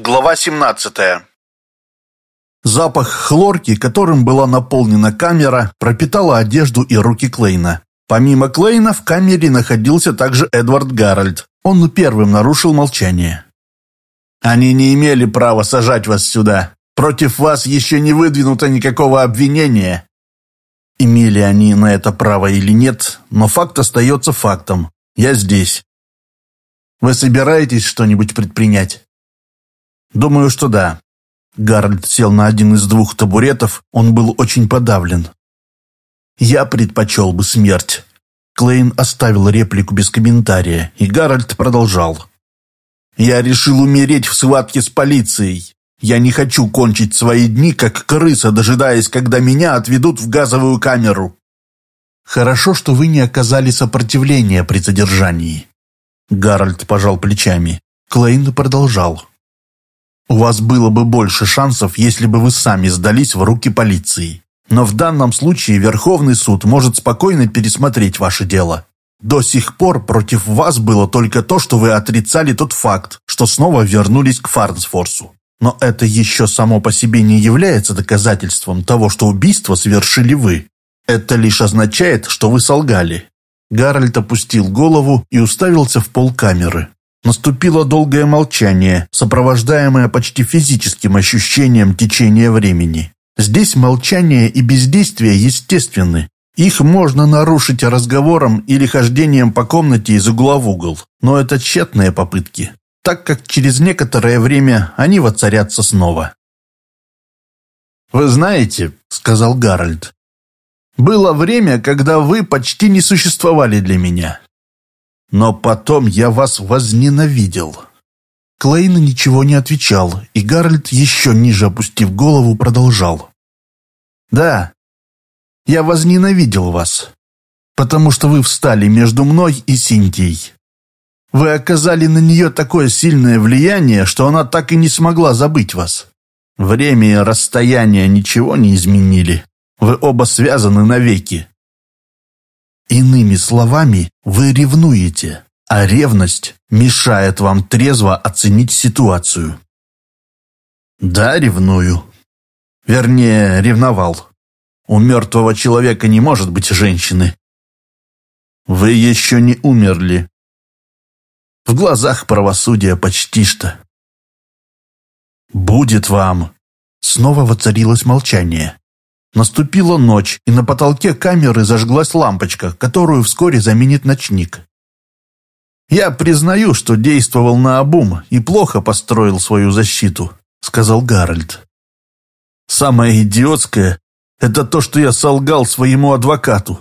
Глава 17 Запах хлорки, которым была наполнена камера, пропитала одежду и руки Клейна. Помимо Клейна в камере находился также Эдвард Гарольд. Он первым нарушил молчание. «Они не имели права сажать вас сюда. Против вас еще не выдвинуто никакого обвинения». Имели они на это право или нет, но факт остается фактом. Я здесь. Вы собираетесь что-нибудь предпринять? «Думаю, что да». Гарольд сел на один из двух табуретов, он был очень подавлен. «Я предпочел бы смерть». Клейн оставил реплику без комментария, и Гарольд продолжал. «Я решил умереть в схватке с полицией. Я не хочу кончить свои дни, как крыса, дожидаясь, когда меня отведут в газовую камеру». «Хорошо, что вы не оказали сопротивления при задержании». Гарольд пожал плечами. Клейн продолжал. У вас было бы больше шансов, если бы вы сами сдались в руки полиции. Но в данном случае Верховный суд может спокойно пересмотреть ваше дело. До сих пор против вас было только то, что вы отрицали тот факт, что снова вернулись к Фарнсфорсу. Но это еще само по себе не является доказательством того, что убийство совершили вы. Это лишь означает, что вы солгали. Гарольд опустил голову и уставился в пол камеры. Наступило долгое молчание, сопровождаемое почти физическим ощущением течения времени. Здесь молчание и бездействие естественны. Их можно нарушить разговором или хождением по комнате из угла в угол, но это тщетные попытки, так как через некоторое время они воцарятся снова. «Вы знаете», — сказал Гарольд, — «было время, когда вы почти не существовали для меня. Но потом я вас возненавидел». Клейн ничего не отвечал, и Гарольд, еще ниже опустив голову, продолжал. «Да, я возненавидел вас, потому что вы встали между мной и Синтией. Вы оказали на нее такое сильное влияние, что она так и не смогла забыть вас. Время и расстояние ничего не изменили. Вы оба связаны навеки. Иными словами, вы ревнуете, а ревность мешает вам трезво оценить ситуацию. Да, ревную. Вернее, ревновал. У мертвого человека не может быть женщины. Вы еще не умерли. В глазах правосудия почти что. Будет вам. Снова воцарилось молчание. Наступила ночь, и на потолке камеры зажглась лампочка, которую вскоре заменит ночник. «Я признаю, что действовал наобум и плохо построил свою защиту», — сказал Гарольд. «Самое идиотское — это то, что я солгал своему адвокату.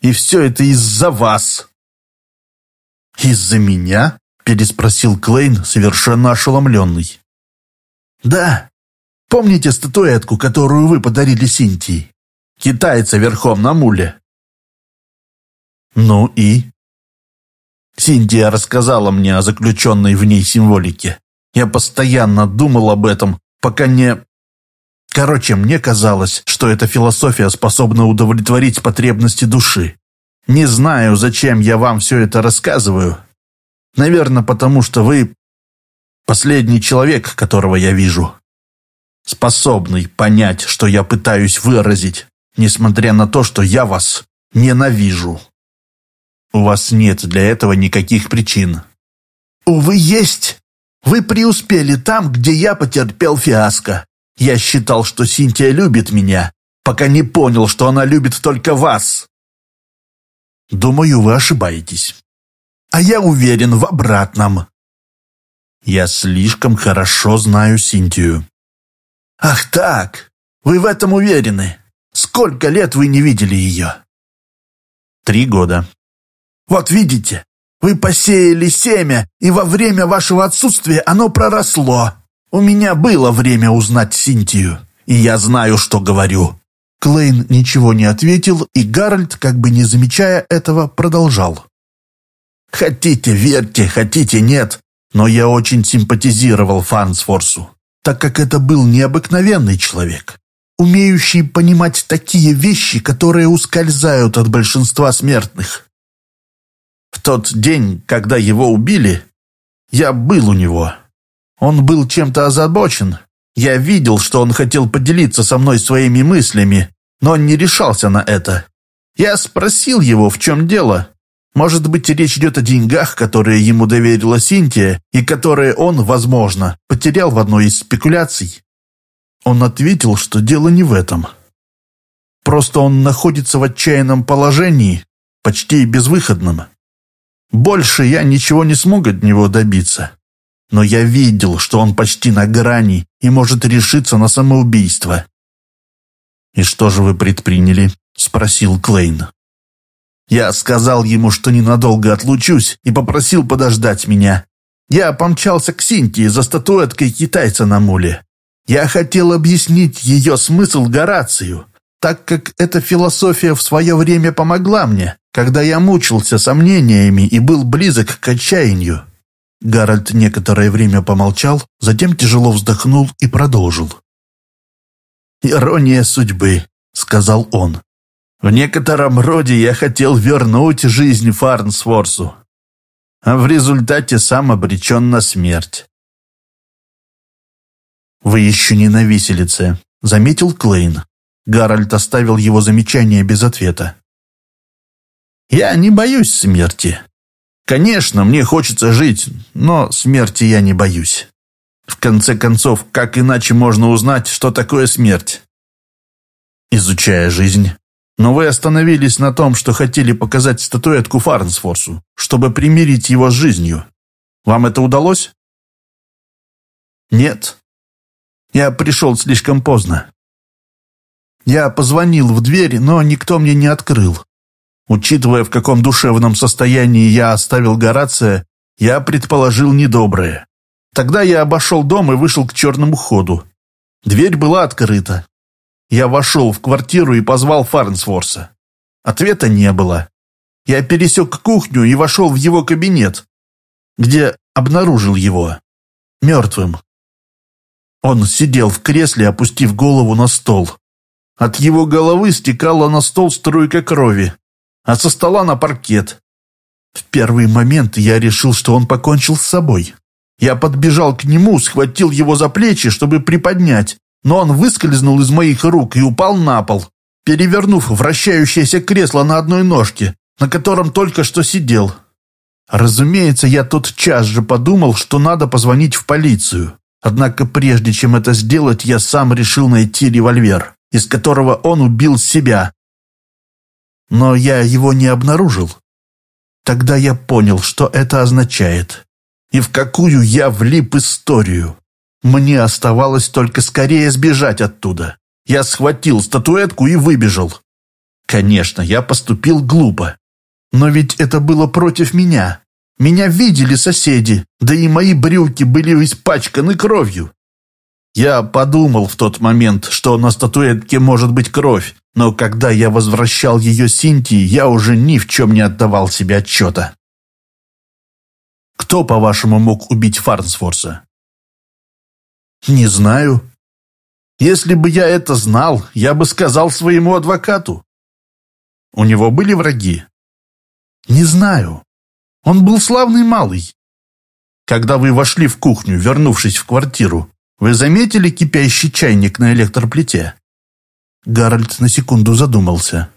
И все это из-за вас». «Из-за меня?» — переспросил Клейн, совершенно ошеломленный. «Да, Помните статуэтку, которую вы подарили Синтии? Китайца верхом на муле. Ну и? Синтия рассказала мне о заключенной в ней символике. Я постоянно думал об этом, пока не... Короче, мне казалось, что эта философия способна удовлетворить потребности души. Не знаю, зачем я вам все это рассказываю. Наверное, потому что вы последний человек, которого я вижу способный понять, что я пытаюсь выразить, несмотря на то, что я вас ненавижу. У вас нет для этого никаких причин. Увы, есть. Вы преуспели там, где я потерпел фиаско. Я считал, что Синтия любит меня, пока не понял, что она любит только вас. Думаю, вы ошибаетесь. А я уверен в обратном. Я слишком хорошо знаю Синтию. «Ах так! Вы в этом уверены? Сколько лет вы не видели ее?» «Три года». «Вот видите, вы посеяли семя, и во время вашего отсутствия оно проросло. У меня было время узнать Синтию, и я знаю, что говорю». Клейн ничего не ответил, и Гарольд, как бы не замечая этого, продолжал. «Хотите, верьте, хотите, нет, но я очень симпатизировал Фарнсфорсу так как это был необыкновенный человек, умеющий понимать такие вещи, которые ускользают от большинства смертных. В тот день, когда его убили, я был у него. Он был чем-то озабочен. Я видел, что он хотел поделиться со мной своими мыслями, но он не решался на это. Я спросил его, в чем дело. Может быть, речь идет о деньгах, которые ему доверила Синтия, и которые он, возможно, потерял в одной из спекуляций. Он ответил, что дело не в этом. Просто он находится в отчаянном положении, почти безвыходном. Больше я ничего не смог от него добиться. Но я видел, что он почти на грани и может решиться на самоубийство. «И что же вы предприняли?» – спросил Клейн. Я сказал ему, что ненадолго отлучусь, и попросил подождать меня. Я помчался к Синтии за статуэткой китайца на муле. Я хотел объяснить ее смысл Горацию, так как эта философия в свое время помогла мне, когда я мучился сомнениями и был близок к отчаянию. Гарольд некоторое время помолчал, затем тяжело вздохнул и продолжил. «Ирония судьбы», — сказал он. «В некотором роде я хотел вернуть жизнь Фарнсворсу, а в результате сам обречен на смерть». «Вы еще не на виселице», — заметил Клейн. Гарольд оставил его замечание без ответа. «Я не боюсь смерти. Конечно, мне хочется жить, но смерти я не боюсь. В конце концов, как иначе можно узнать, что такое смерть?» «Изучая жизнь. Но вы остановились на том, что хотели показать статуэтку Фарнсфорсу, чтобы примирить его с жизнью. Вам это удалось?» «Нет. Я пришел слишком поздно. Я позвонил в дверь, но никто мне не открыл. Учитывая, в каком душевном состоянии я оставил Горация, я предположил недоброе. Тогда я обошел дом и вышел к черному ходу. Дверь была открыта. Я вошел в квартиру и позвал Фарнсворса. Ответа не было. Я пересек кухню и вошел в его кабинет, где обнаружил его мертвым. Он сидел в кресле, опустив голову на стол. От его головы стекала на стол струйка крови, а со стола на паркет. В первый момент я решил, что он покончил с собой. Я подбежал к нему, схватил его за плечи, чтобы приподнять, но он выскользнул из моих рук и упал на пол, перевернув вращающееся кресло на одной ножке, на котором только что сидел. Разумеется, я тот час же подумал, что надо позвонить в полицию. Однако прежде чем это сделать, я сам решил найти револьвер из которого он убил себя. Но я его не обнаружил. Тогда я понял, что это означает. И в какую я влип историю. Мне оставалось только скорее сбежать оттуда. Я схватил статуэтку и выбежал. Конечно, я поступил глупо. Но ведь это было против меня. Меня видели соседи, да и мои брюки были испачканы кровью. Я подумал в тот момент, что на статуэтке может быть кровь, но когда я возвращал ее Синтии, я уже ни в чем не отдавал себе отчета. Кто, по-вашему, мог убить Фарнсфорса? Не знаю. Если бы я это знал, я бы сказал своему адвокату. У него были враги? Не знаю. Он был славный малый. Когда вы вошли в кухню, вернувшись в квартиру, вы заметили кипящий чайник на электроплите?» Гарольд на секунду задумался.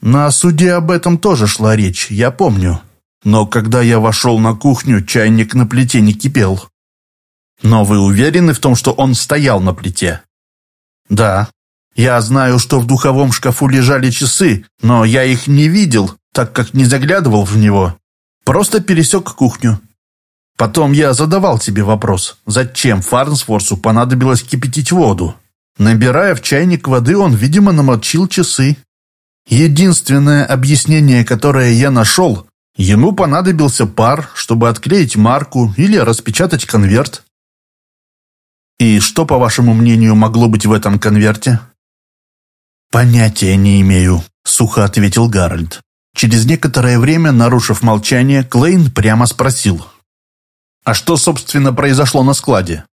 «На суде об этом тоже шла речь, я помню. Но когда я вошел на кухню, чайник на плите не кипел. Но вы уверены в том, что он стоял на плите?» «Да. Я знаю, что в духовом шкафу лежали часы, но я их не видел, так как не заглядывал в него. Просто пересек кухню. Потом я задавал себе вопрос, зачем Фарнсворсу понадобилось кипятить воду. Набирая в чайник воды, он, видимо, намочил часы. Единственное объяснение, которое я нашел, ему понадобился пар, чтобы отклеить марку или распечатать конверт. И что, по вашему мнению, могло быть в этом конверте? Понятия не имею, сухо ответил Гарольд. Через некоторое время, нарушив молчание, Клейн прямо спросил – а что, собственно, произошло на складе?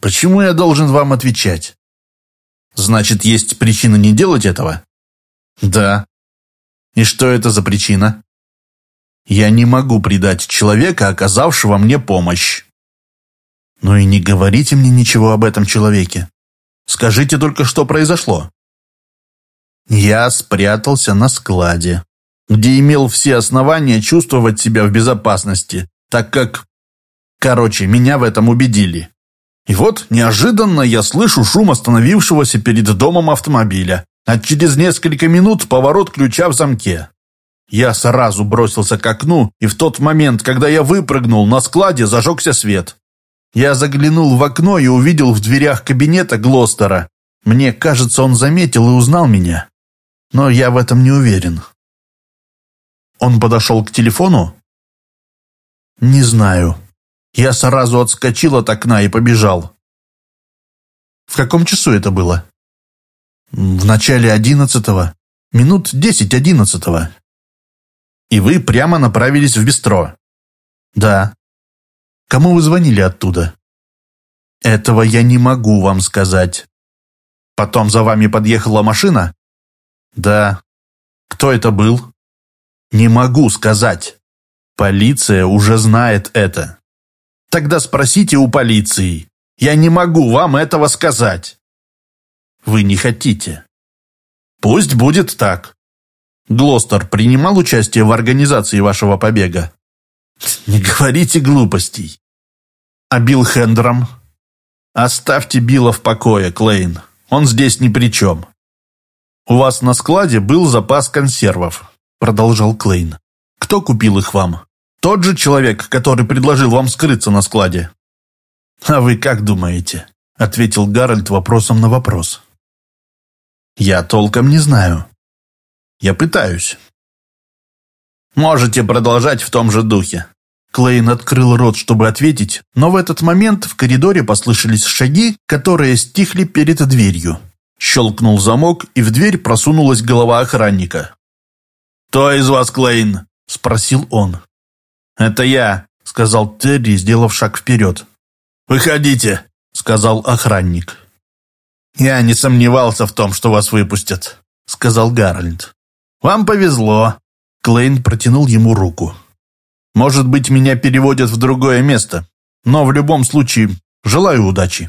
Почему я должен вам отвечать? Значит, есть причина не делать этого? Да. И что это за причина? Я не могу предать человека, оказавшего мне помощь. Ну и не говорите мне ничего об этом человеке. Скажите только, что произошло. Я спрятался на складе, где имел все основания чувствовать себя в безопасности, так как... Короче, меня в этом убедили. И вот неожиданно я слышу шум остановившегося перед домом автомобиля, а через несколько минут поворот ключа в замке. Я сразу бросился к окну, и в тот момент, когда я выпрыгнул, на складе зажегся свет. Я заглянул в окно и увидел в дверях кабинета Глостера. Мне кажется, он заметил и узнал меня. Но я в этом не уверен. Он подошел к телефону? Не знаю. Я сразу отскочил от окна и побежал. В каком часу это было? В начале одиннадцатого. Минут десять одиннадцатого. И вы прямо направились в бистро? Да. Кому вы звонили оттуда? Этого я не могу вам сказать. Потом за вами подъехала машина? Да. Кто это был? Не могу сказать. Полиция уже знает это. Тогда спросите у полиции. Я не могу вам этого сказать. Вы не хотите. Пусть будет так. Глостер принимал участие в организации вашего побега? Не говорите глупостей. А Билл Хендром? Оставьте Билла в покое, Клейн. Он здесь ни при чем. У вас на складе был запас консервов, продолжал Клейн. Кто купил их вам? Тот же человек, который предложил вам скрыться на складе. А вы как думаете? Ответил Гарольд вопросом на вопрос. Я толком не знаю. Я пытаюсь. Можете продолжать в том же духе. Клейн открыл рот, чтобы ответить, но в этот момент в коридоре послышались шаги, которые стихли перед дверью. Щелкнул замок, и в дверь просунулась голова охранника. «Кто из вас Клейн?» – спросил он. «Это я», – сказал Терри, сделав шаг вперед. «Выходите», – сказал охранник. «Я не сомневался в том, что вас выпустят», – сказал Гарольд. «Вам повезло. Клейн протянул ему руку. «Может быть, меня переводят в другое место, но в любом случае желаю удачи».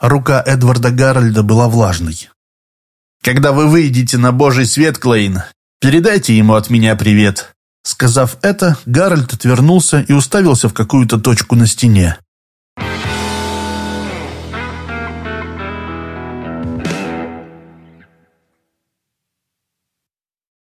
Рука Эдварда Гарольда была влажной. «Когда вы выйдете на божий свет, Клейн, передайте ему от меня привет». Сказав это, Гарольд отвернулся и уставился в какую-то точку на стене.